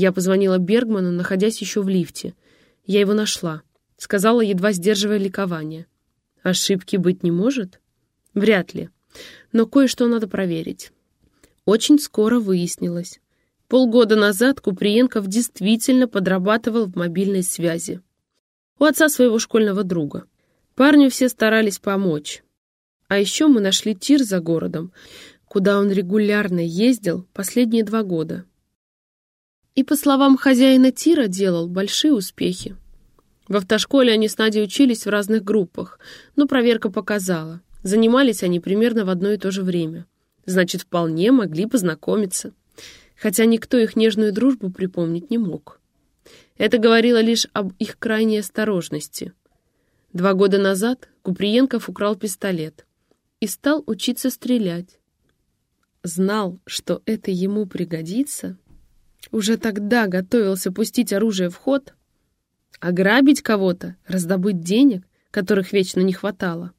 Я позвонила Бергману, находясь еще в лифте. Я его нашла. Сказала, едва сдерживая ликование. Ошибки быть не может? Вряд ли. Но кое-что надо проверить. Очень скоро выяснилось. Полгода назад Куприенков действительно подрабатывал в мобильной связи. У отца своего школьного друга. Парню все старались помочь. А еще мы нашли тир за городом, куда он регулярно ездил последние два года. И, по словам хозяина тира, делал большие успехи. В автошколе они с Надей учились в разных группах, но проверка показала. Занимались они примерно в одно и то же время. Значит, вполне могли познакомиться. Хотя никто их нежную дружбу припомнить не мог. Это говорило лишь об их крайней осторожности. Два года назад Куприенков украл пистолет и стал учиться стрелять. Знал, что это ему пригодится. Уже тогда готовился пустить оружие в ход — Ограбить кого-то, раздобыть денег, которых вечно не хватало.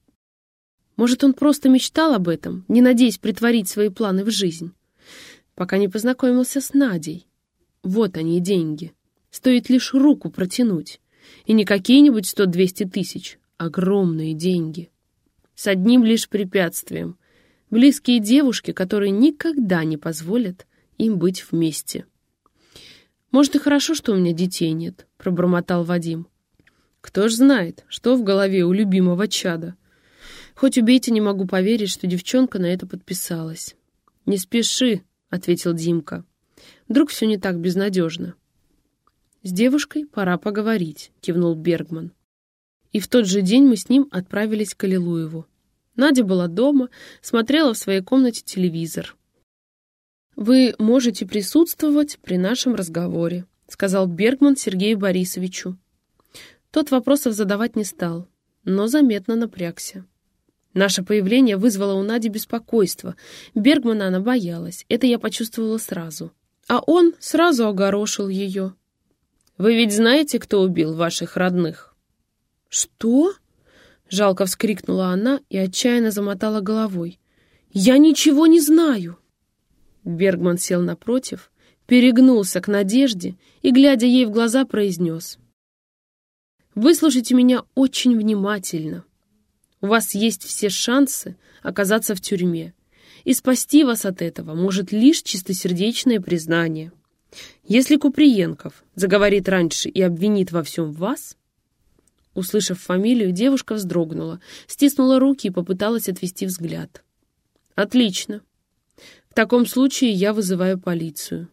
Может, он просто мечтал об этом, не надеясь притворить свои планы в жизнь, пока не познакомился с Надей. Вот они деньги. Стоит лишь руку протянуть. И не какие-нибудь сто-двести тысяч, огромные деньги. С одним лишь препятствием. Близкие девушки, которые никогда не позволят им быть вместе. Может, и хорошо, что у меня детей нет пробормотал Вадим. Кто ж знает, что в голове у любимого чада. Хоть убейте, не могу поверить, что девчонка на это подписалась. «Не спеши», — ответил Димка. «Вдруг все не так безнадежно». «С девушкой пора поговорить», — кивнул Бергман. И в тот же день мы с ним отправились к Аллилуеву. Надя была дома, смотрела в своей комнате телевизор. «Вы можете присутствовать при нашем разговоре», сказал Бергман Сергею Борисовичу. Тот вопросов задавать не стал, но заметно напрягся. Наше появление вызвало у Нади беспокойство. Бергмана она боялась, это я почувствовала сразу. А он сразу огорошил ее. «Вы ведь знаете, кто убил ваших родных?» «Что?» — жалко вскрикнула она и отчаянно замотала головой. «Я ничего не знаю!» Бергман сел напротив, перегнулся к Надежде и, глядя ей в глаза, произнес. «Выслушайте меня очень внимательно. У вас есть все шансы оказаться в тюрьме, и спасти вас от этого может лишь чистосердечное признание. Если Куприенков заговорит раньше и обвинит во всем вас...» Услышав фамилию, девушка вздрогнула, стиснула руки и попыталась отвести взгляд. «Отлично. В таком случае я вызываю полицию».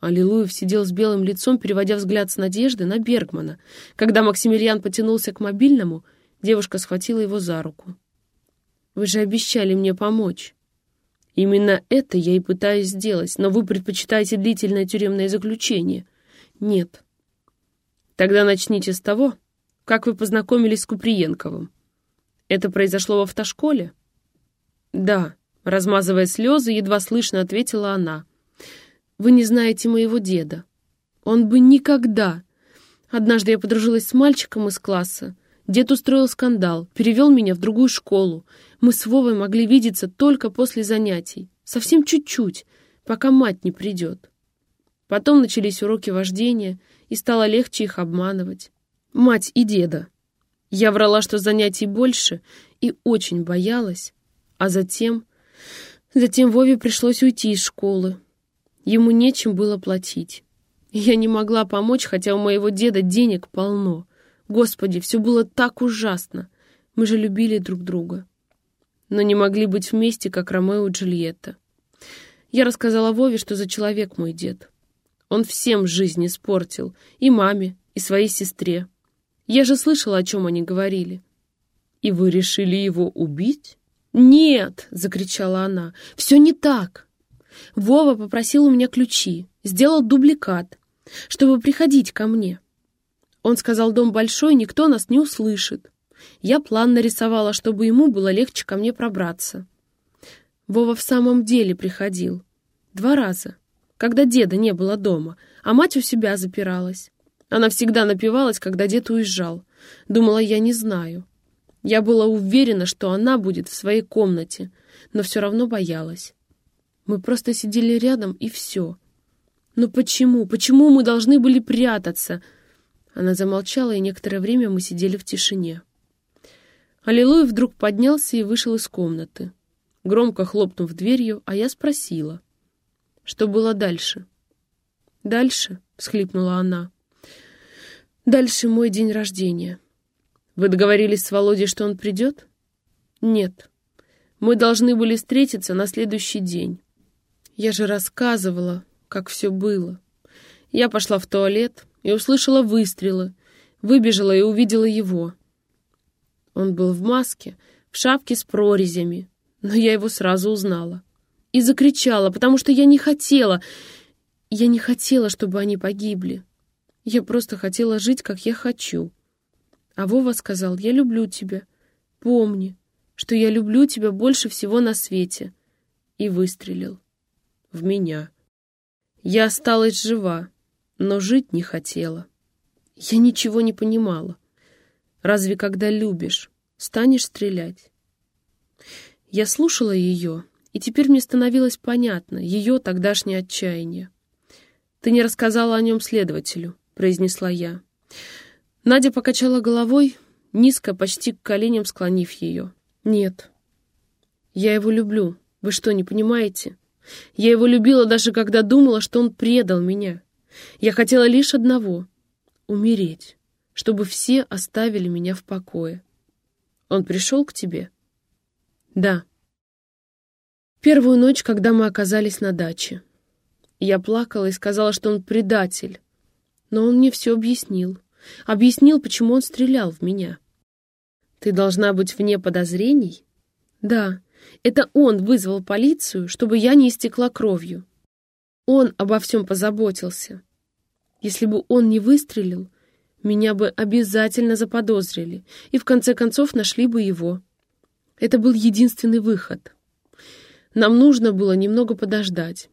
Аллилуев сидел с белым лицом, переводя взгляд с Надежды на Бергмана. Когда Максимилиан потянулся к мобильному, девушка схватила его за руку. «Вы же обещали мне помочь». «Именно это я и пытаюсь сделать, но вы предпочитаете длительное тюремное заключение». «Нет». «Тогда начните с того, как вы познакомились с Куприенковым. Это произошло в автошколе?» «Да», — размазывая слезы, едва слышно ответила она. Вы не знаете моего деда. Он бы никогда... Однажды я подружилась с мальчиком из класса. Дед устроил скандал, перевел меня в другую школу. Мы с Вовой могли видеться только после занятий. Совсем чуть-чуть, пока мать не придет. Потом начались уроки вождения, и стало легче их обманывать. Мать и деда. Я врала, что занятий больше, и очень боялась. А затем... Затем Вове пришлось уйти из школы. Ему нечем было платить. Я не могла помочь, хотя у моего деда денег полно. Господи, все было так ужасно. Мы же любили друг друга. Но не могли быть вместе, как Ромео и Джульетта. Я рассказала Вове, что за человек мой дед. Он всем жизнь испортил. И маме, и своей сестре. Я же слышала, о чем они говорили. «И вы решили его убить?» «Нет!» — закричала она. «Все не так!» Вова попросил у меня ключи, сделал дубликат, чтобы приходить ко мне. Он сказал, дом большой, никто нас не услышит. Я план нарисовала, чтобы ему было легче ко мне пробраться. Вова в самом деле приходил. Два раза, когда деда не было дома, а мать у себя запиралась. Она всегда напивалась, когда дед уезжал. Думала, я не знаю. Я была уверена, что она будет в своей комнате, но все равно боялась. Мы просто сидели рядом, и все. Но почему? Почему мы должны были прятаться?» Она замолчала, и некоторое время мы сидели в тишине. Аллилуйя вдруг поднялся и вышел из комнаты, громко хлопнув дверью, а я спросила, что было дальше. «Дальше?» — всхлипнула она. «Дальше мой день рождения». «Вы договорились с Володей, что он придет?» «Нет. Мы должны были встретиться на следующий день. Я же рассказывала, как все было. Я пошла в туалет и услышала выстрелы, выбежала и увидела его. Он был в маске, в шапке с прорезями, но я его сразу узнала. И закричала, потому что я не хотела, я не хотела, чтобы они погибли. Я просто хотела жить, как я хочу. А Вова сказал, я люблю тебя. Помни, что я люблю тебя больше всего на свете. И выстрелил. В меня. Я осталась жива, но жить не хотела. Я ничего не понимала. Разве когда любишь, станешь стрелять? Я слушала ее, и теперь мне становилось понятно ее тогдашнее отчаяние. «Ты не рассказала о нем следователю», — произнесла я. Надя покачала головой, низко, почти к коленям склонив ее. «Нет. Я его люблю. Вы что, не понимаете? Я его любила даже когда думала, что он предал меня. Я хотела лишь одного — умереть чтобы все оставили меня в покое. Он пришел к тебе? Да. Первую ночь, когда мы оказались на даче. Я плакала и сказала, что он предатель. Но он мне все объяснил. Объяснил, почему он стрелял в меня. Ты должна быть вне подозрений? Да, это он вызвал полицию, чтобы я не истекла кровью. Он обо всем позаботился. Если бы он не выстрелил, меня бы обязательно заподозрили и в конце концов нашли бы его. Это был единственный выход. Нам нужно было немного подождать.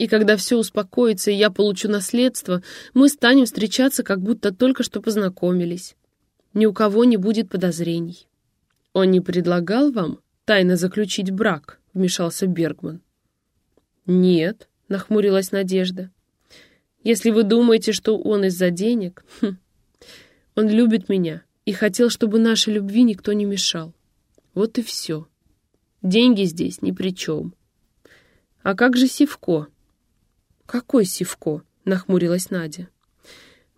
И когда все успокоится и я получу наследство, мы станем встречаться, как будто только что познакомились. Ни у кого не будет подозрений. Он не предлагал вам тайно заключить брак, вмешался Бергман. Нет, нахмурилась Надежда. Если вы думаете, что он из-за денег, хм, он любит меня и хотел, чтобы нашей любви никто не мешал. Вот и все. Деньги здесь ни при чем. А как же Сивко? Какой Сивко? Нахмурилась Надя.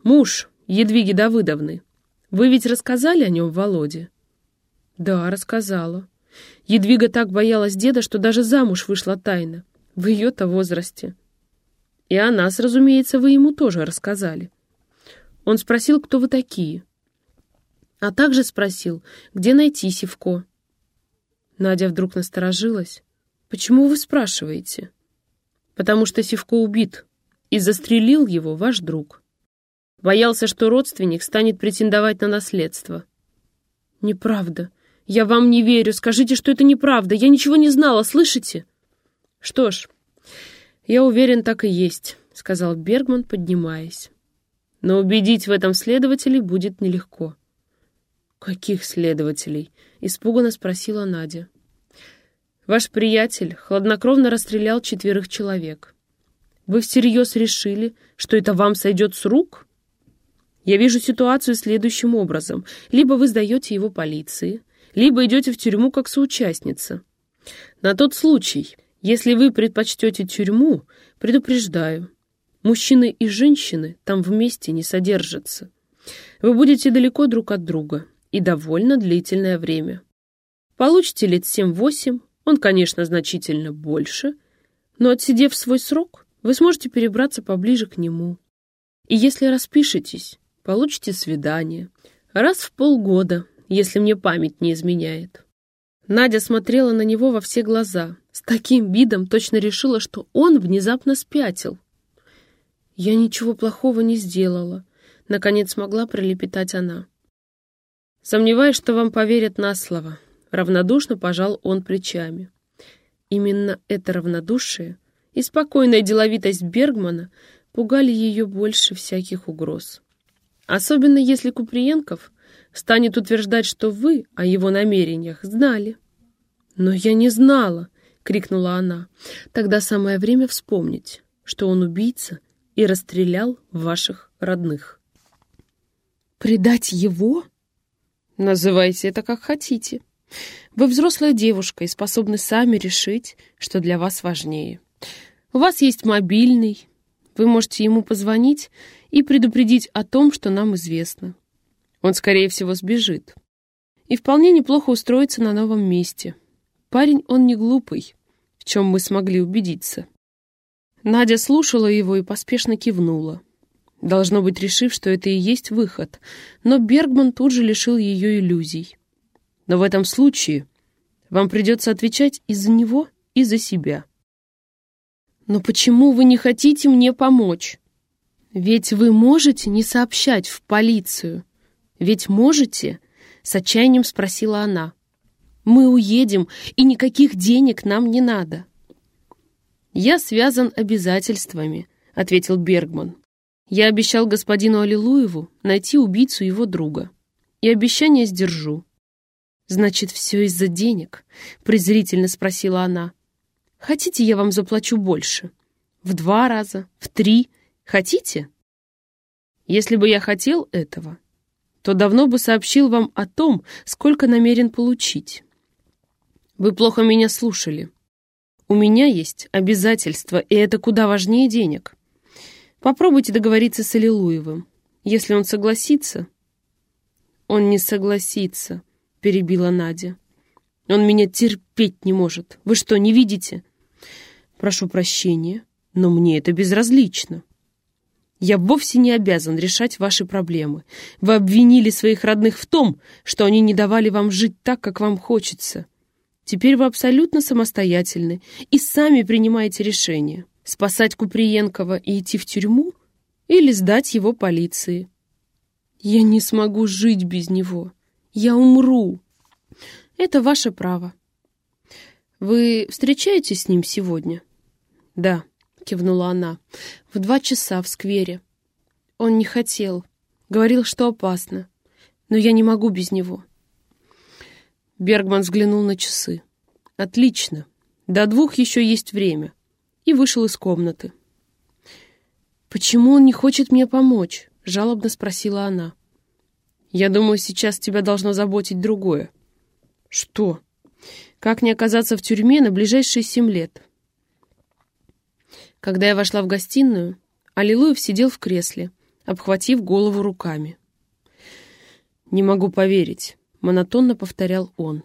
Муж Едвиги Давыдовны. Вы ведь рассказали о нем Володе? Да, рассказала. Едвига так боялась деда, что даже замуж вышла тайно. В ее-то возрасте. И о нас, разумеется, вы ему тоже рассказали. Он спросил, кто вы такие. А также спросил, где найти Сивко. Надя вдруг насторожилась. «Почему вы спрашиваете?» «Потому что Сивко убит, и застрелил его ваш друг. Боялся, что родственник станет претендовать на наследство». «Неправда. Я вам не верю. Скажите, что это неправда. Я ничего не знала, слышите?» «Что ж, я уверен, так и есть», — сказал Бергман, поднимаясь. Но убедить в этом следователей будет нелегко. «Каких следователей?» — испуганно спросила Надя. «Ваш приятель хладнокровно расстрелял четверых человек. Вы всерьез решили, что это вам сойдет с рук?» Я вижу ситуацию следующим образом. Либо вы сдаете его полиции, либо идете в тюрьму как соучастница. На тот случай, если вы предпочтете тюрьму, предупреждаю, Мужчины и женщины там вместе не содержатся. Вы будете далеко друг от друга и довольно длительное время. Получите лет 7-8, он, конечно, значительно больше, но отсидев свой срок, вы сможете перебраться поближе к нему. И если распишетесь, получите свидание. Раз в полгода, если мне память не изменяет. Надя смотрела на него во все глаза, с таким видом точно решила, что он внезапно спятил. «Я ничего плохого не сделала», — наконец смогла пролепетать она. «Сомневаюсь, что вам поверят на слово», — равнодушно пожал он плечами. Именно это равнодушие и спокойная деловитость Бергмана пугали ее больше всяких угроз. Особенно если Куприенков станет утверждать, что вы о его намерениях знали. «Но я не знала!» — крикнула она. «Тогда самое время вспомнить, что он убийца и расстрелял ваших родных. «Предать его?» Называйте это как хотите. Вы взрослая девушка и способны сами решить, что для вас важнее. У вас есть мобильный. Вы можете ему позвонить и предупредить о том, что нам известно. Он, скорее всего, сбежит. И вполне неплохо устроится на новом месте. Парень он не глупый, в чем мы смогли убедиться. Надя слушала его и поспешно кивнула. Должно быть, решив, что это и есть выход, но Бергман тут же лишил ее иллюзий. Но в этом случае вам придется отвечать и за него, и за себя. «Но почему вы не хотите мне помочь? Ведь вы можете не сообщать в полицию. Ведь можете?» — с отчаянием спросила она. «Мы уедем, и никаких денег нам не надо». «Я связан обязательствами», — ответил Бергман. «Я обещал господину Аллилуеву найти убийцу его друга. И обещание сдержу». «Значит, все из-за денег?» — презрительно спросила она. «Хотите, я вам заплачу больше? В два раза? В три? Хотите?» «Если бы я хотел этого, то давно бы сообщил вам о том, сколько намерен получить. Вы плохо меня слушали. У меня есть обязательства, и это куда важнее денег. Попробуйте договориться с Аллилуевым. Если он согласится... Он не согласится, перебила Надя. Он меня терпеть не может. Вы что, не видите? Прошу прощения, но мне это безразлично. Я вовсе не обязан решать ваши проблемы. Вы обвинили своих родных в том, что они не давали вам жить так, как вам хочется. Теперь вы абсолютно самостоятельны и сами принимаете решение, спасать Куприенкова и идти в тюрьму или сдать его полиции. Я не смогу жить без него. Я умру. Это ваше право. Вы встречаетесь с ним сегодня? Да. — кивнула она. «В два часа в сквере. Он не хотел. Говорил, что опасно. Но я не могу без него». Бергман взглянул на часы. «Отлично. До двух еще есть время». И вышел из комнаты. «Почему он не хочет мне помочь?» — жалобно спросила она. «Я думаю, сейчас тебя должно заботить другое». «Что?» «Как не оказаться в тюрьме на ближайшие семь лет?» Когда я вошла в гостиную, Аллилуев сидел в кресле, обхватив голову руками. «Не могу поверить», — монотонно повторял он.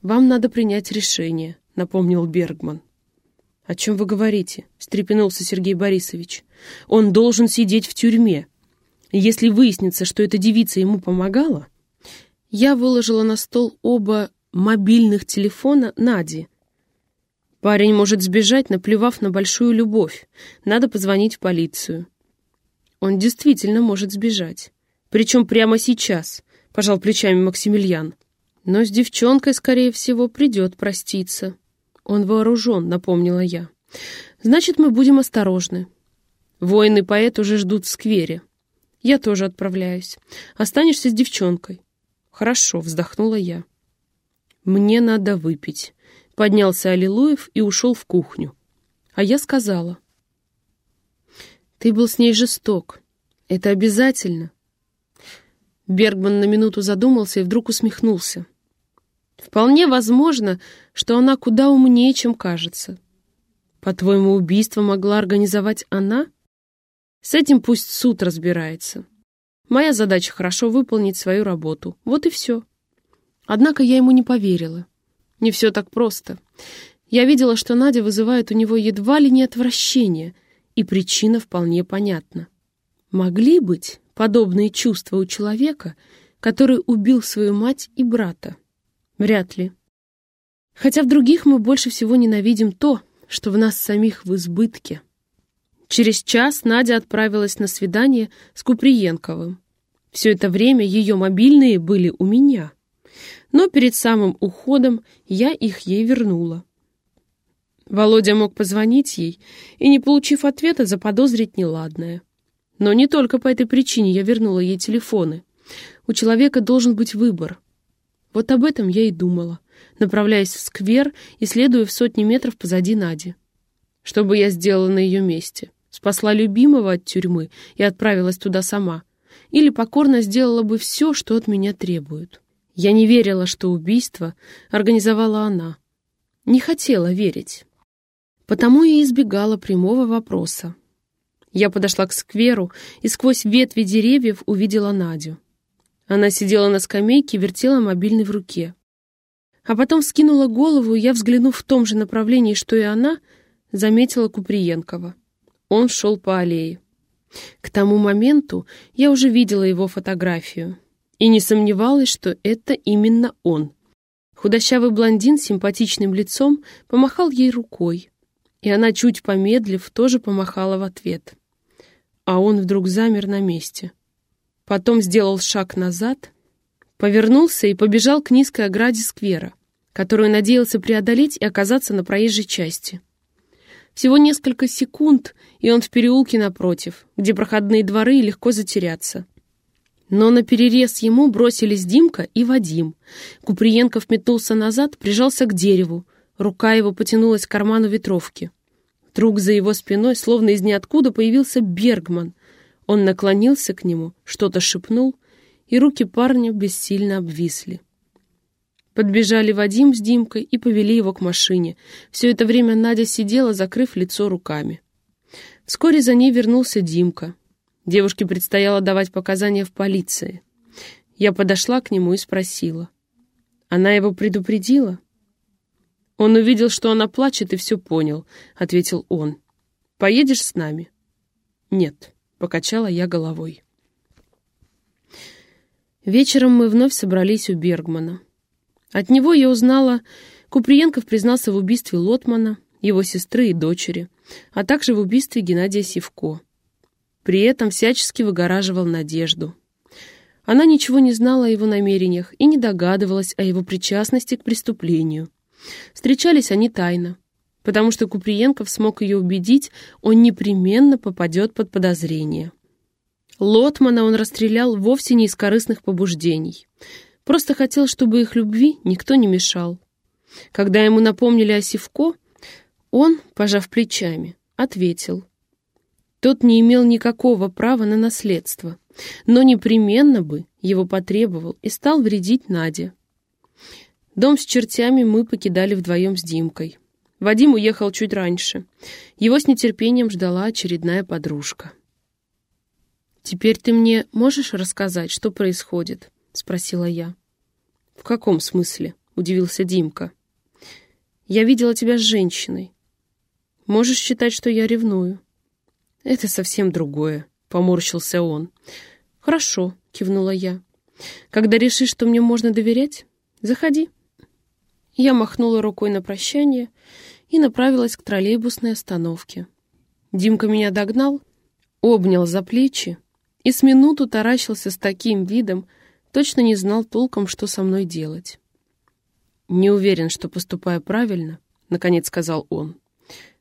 «Вам надо принять решение», — напомнил Бергман. «О чем вы говорите?» — встрепенулся Сергей Борисович. «Он должен сидеть в тюрьме. Если выяснится, что эта девица ему помогала...» Я выложила на стол оба мобильных телефона Нади, Парень может сбежать, наплевав на большую любовь. Надо позвонить в полицию. Он действительно может сбежать. Причем прямо сейчас, пожал плечами Максимилиан. Но с девчонкой, скорее всего, придет проститься. Он вооружен, напомнила я. Значит, мы будем осторожны. Воин и поэт уже ждут в сквере. Я тоже отправляюсь. Останешься с девчонкой. Хорошо, вздохнула я. Мне надо выпить. Поднялся Аллилуев и ушел в кухню. А я сказала. «Ты был с ней жесток. Это обязательно». Бергман на минуту задумался и вдруг усмехнулся. «Вполне возможно, что она куда умнее, чем кажется. По-твоему, убийство могла организовать она? С этим пусть суд разбирается. Моя задача хорошо выполнить свою работу. Вот и все». Однако я ему не поверила. Не все так просто. Я видела, что Надя вызывает у него едва ли не отвращение, и причина вполне понятна. Могли быть подобные чувства у человека, который убил свою мать и брата? Вряд ли. Хотя в других мы больше всего ненавидим то, что в нас самих в избытке. Через час Надя отправилась на свидание с Куприенковым. Все это время ее мобильные были у меня но перед самым уходом я их ей вернула. Володя мог позвонить ей и, не получив ответа, заподозрить неладное. Но не только по этой причине я вернула ей телефоны. У человека должен быть выбор. Вот об этом я и думала, направляясь в сквер и следуя в сотни метров позади Нади. Что бы я сделала на ее месте? Спасла любимого от тюрьмы и отправилась туда сама, или покорно сделала бы все, что от меня требуют. Я не верила, что убийство организовала она. Не хотела верить. Потому и избегала прямого вопроса. Я подошла к скверу и сквозь ветви деревьев увидела Надю. Она сидела на скамейке и вертела мобильный в руке. А потом скинула голову, я, взглянув в том же направлении, что и она, заметила Куприенкова. Он шел по аллее. К тому моменту я уже видела его фотографию и не сомневалась, что это именно он. Худощавый блондин с симпатичным лицом помахал ей рукой, и она, чуть помедлив, тоже помахала в ответ. А он вдруг замер на месте. Потом сделал шаг назад, повернулся и побежал к низкой ограде сквера, которую надеялся преодолеть и оказаться на проезжей части. Всего несколько секунд, и он в переулке напротив, где проходные дворы легко затеряться. Но на перерез ему бросились Димка и Вадим. Куприенков метнулся назад, прижался к дереву. Рука его потянулась к карману ветровки. Вдруг за его спиной, словно из ниоткуда, появился Бергман. Он наклонился к нему, что-то шепнул, и руки парня бессильно обвисли. Подбежали Вадим с Димкой и повели его к машине. Все это время Надя сидела, закрыв лицо руками. Вскоре за ней вернулся Димка. Девушке предстояло давать показания в полиции. Я подошла к нему и спросила. Она его предупредила? Он увидел, что она плачет, и все понял, — ответил он. «Поедешь с нами?» «Нет», — покачала я головой. Вечером мы вновь собрались у Бергмана. От него я узнала, Куприенков признался в убийстве Лотмана, его сестры и дочери, а также в убийстве Геннадия Сивко. При этом всячески выгораживал Надежду. Она ничего не знала о его намерениях и не догадывалась о его причастности к преступлению. Встречались они тайно, потому что Куприенков смог ее убедить, он непременно попадет под подозрение. Лотмана он расстрелял вовсе не из корыстных побуждений — Просто хотел, чтобы их любви никто не мешал. Когда ему напомнили о Сивко, он, пожав плечами, ответил. Тот не имел никакого права на наследство, но непременно бы его потребовал и стал вредить Наде. Дом с чертями мы покидали вдвоем с Димкой. Вадим уехал чуть раньше. Его с нетерпением ждала очередная подружка. «Теперь ты мне можешь рассказать, что происходит?» — спросила я. «В каком смысле?» — удивился Димка. «Я видела тебя с женщиной. Можешь считать, что я ревную». «Это совсем другое», — поморщился он. «Хорошо», — кивнула я. «Когда решишь, что мне можно доверять, заходи». Я махнула рукой на прощание и направилась к троллейбусной остановке. Димка меня догнал, обнял за плечи и с минуту таращился с таким видом, точно не знал толком, что со мной делать. «Не уверен, что поступаю правильно», — наконец сказал он.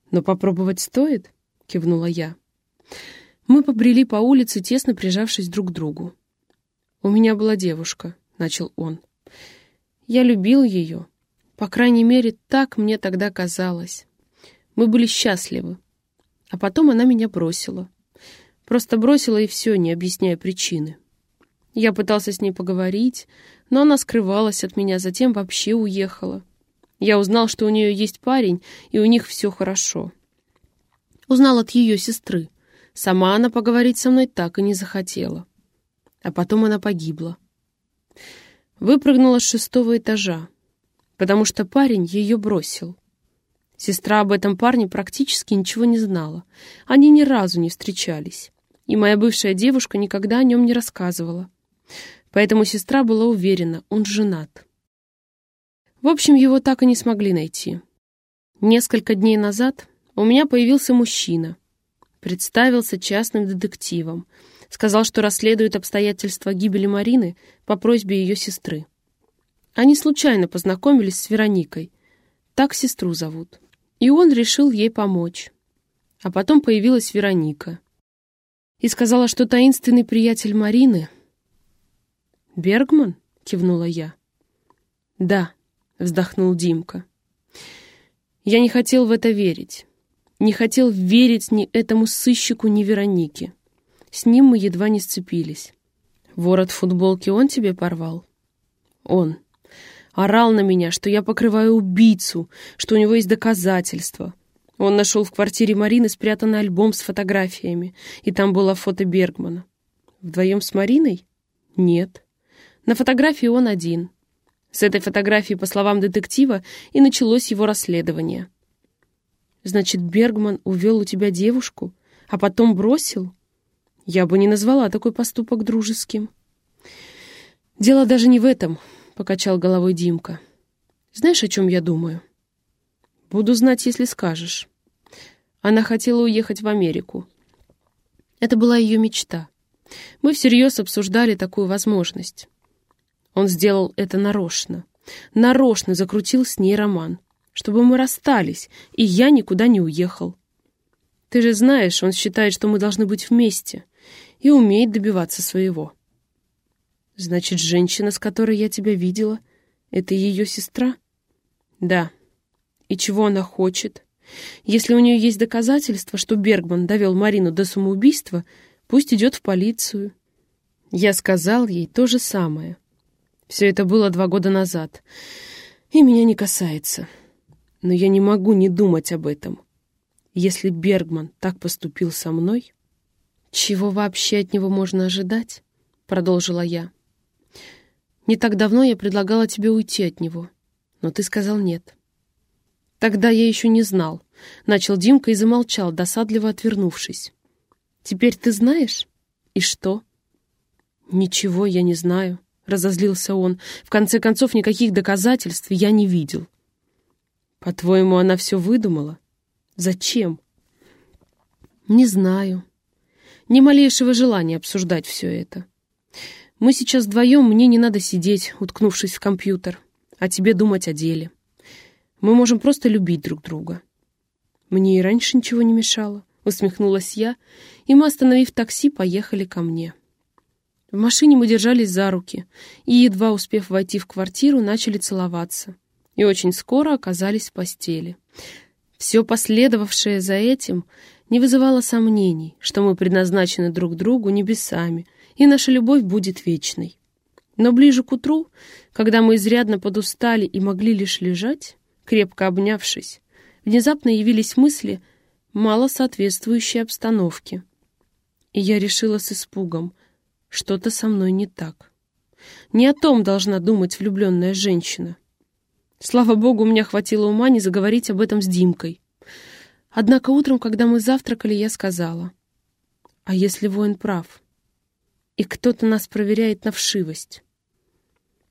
«Но попробовать стоит?» — кивнула я. Мы побрели по улице, тесно прижавшись друг к другу. «У меня была девушка», — начал он. «Я любил ее. По крайней мере, так мне тогда казалось. Мы были счастливы. А потом она меня бросила. Просто бросила и все, не объясняя причины. Я пытался с ней поговорить, но она скрывалась от меня, затем вообще уехала. Я узнал, что у нее есть парень, и у них все хорошо. Узнал от ее сестры. Сама она поговорить со мной так и не захотела. А потом она погибла. Выпрыгнула с шестого этажа, потому что парень ее бросил. Сестра об этом парне практически ничего не знала. Они ни разу не встречались. И моя бывшая девушка никогда о нем не рассказывала. Поэтому сестра была уверена, он женат. В общем, его так и не смогли найти. Несколько дней назад у меня появился мужчина. Представился частным детективом. Сказал, что расследует обстоятельства гибели Марины по просьбе ее сестры. Они случайно познакомились с Вероникой. Так сестру зовут. И он решил ей помочь. А потом появилась Вероника. И сказала, что таинственный приятель Марины — «Бергман?» — кивнула я. «Да», — вздохнул Димка. «Я не хотел в это верить. Не хотел верить ни этому сыщику, ни Веронике. С ним мы едва не сцепились. Ворот футболки он тебе порвал? Он. Орал на меня, что я покрываю убийцу, что у него есть доказательства. Он нашел в квартире Марины спрятанный альбом с фотографиями, и там было фото Бергмана. Вдвоем с Мариной? Нет. На фотографии он один. С этой фотографии, по словам детектива, и началось его расследование. Значит, Бергман увел у тебя девушку, а потом бросил? Я бы не назвала такой поступок дружеским. Дело даже не в этом, — покачал головой Димка. Знаешь, о чем я думаю? Буду знать, если скажешь. Она хотела уехать в Америку. Это была ее мечта. Мы всерьез обсуждали такую возможность. Он сделал это нарочно. Нарочно закрутил с ней роман, чтобы мы расстались, и я никуда не уехал. Ты же знаешь, он считает, что мы должны быть вместе, и умеет добиваться своего. Значит, женщина, с которой я тебя видела, это ее сестра? Да. И чего она хочет? Если у нее есть доказательства, что Бергман довел Марину до самоубийства, пусть идет в полицию. Я сказал ей то же самое. Все это было два года назад. И меня не касается. Но я не могу не думать об этом. Если Бергман так поступил со мной... «Чего вообще от него можно ожидать?» — продолжила я. «Не так давно я предлагала тебе уйти от него, но ты сказал нет». «Тогда я еще не знал», — начал Димка и замолчал, досадливо отвернувшись. «Теперь ты знаешь? И что?» «Ничего я не знаю», — разозлился он. «В конце концов, никаких доказательств я не видел». «По-твоему, она все выдумала? Зачем?» «Не знаю. Ни малейшего желания обсуждать все это. Мы сейчас вдвоем, мне не надо сидеть, уткнувшись в компьютер, а тебе думать о деле. Мы можем просто любить друг друга». «Мне и раньше ничего не мешало», — усмехнулась я, и мы, остановив такси, поехали ко мне. В машине мы держались за руки и, едва успев войти в квартиру, начали целоваться. И очень скоро оказались в постели. Все последовавшее за этим не вызывало сомнений, что мы предназначены друг другу небесами, и наша любовь будет вечной. Но ближе к утру, когда мы изрядно подустали и могли лишь лежать, крепко обнявшись, внезапно явились мысли, мало соответствующие обстановке. И я решила с испугом — что-то со мной не так. Не о том должна думать влюбленная женщина. Слава богу, у меня хватило ума не заговорить об этом с Димкой. Однако утром, когда мы завтракали, я сказала, «А если воин прав? И кто-то нас проверяет на вшивость?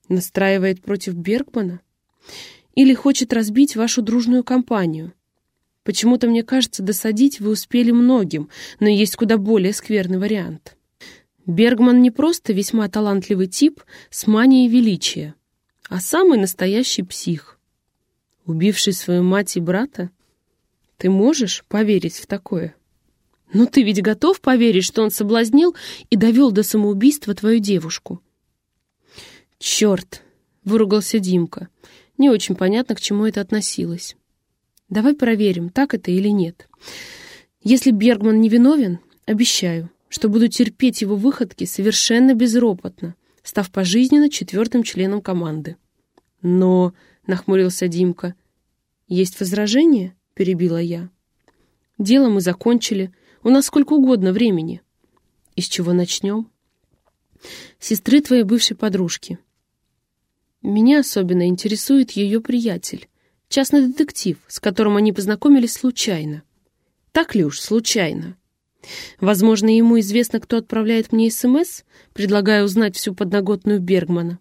Настраивает против Бергмана? Или хочет разбить вашу дружную компанию?» Почему-то мне кажется, досадить вы успели многим, но есть куда более скверный вариант. Бергман не просто весьма талантливый тип с манией величия, а самый настоящий псих. Убивший свою мать и брата? Ты можешь поверить в такое? Но ты ведь готов поверить, что он соблазнил и довел до самоубийства твою девушку? Черт! — выругался Димка. Не очень понятно, к чему это относилось. Давай проверим, так это или нет. Если Бергман невиновен, обещаю, что буду терпеть его выходки совершенно безропотно, став пожизненно четвертым членом команды. Но, — нахмурился Димка, — есть возражение? — перебила я. Дело мы закончили, у нас сколько угодно времени. И с чего начнем? Сестры твоей бывшей подружки. Меня особенно интересует ее приятель, частный детектив, с которым они познакомились случайно. Так ли уж случайно? Возможно, ему известно, кто отправляет мне СМС, предлагая узнать всю подноготную Бергмана.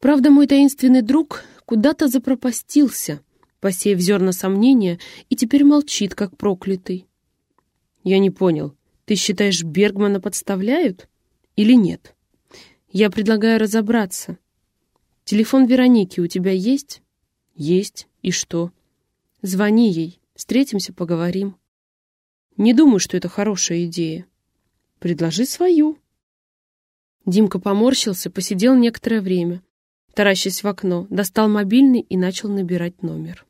Правда, мой таинственный друг куда-то запропастился, посеяв зерна сомнения, и теперь молчит, как проклятый. Я не понял, ты считаешь, Бергмана подставляют или нет? Я предлагаю разобраться. Телефон Вероники у тебя есть? Есть. И что? Звони ей, встретимся, поговорим. Не думаю, что это хорошая идея. Предложи свою. Димка поморщился, посидел некоторое время, таращась в окно, достал мобильный и начал набирать номер.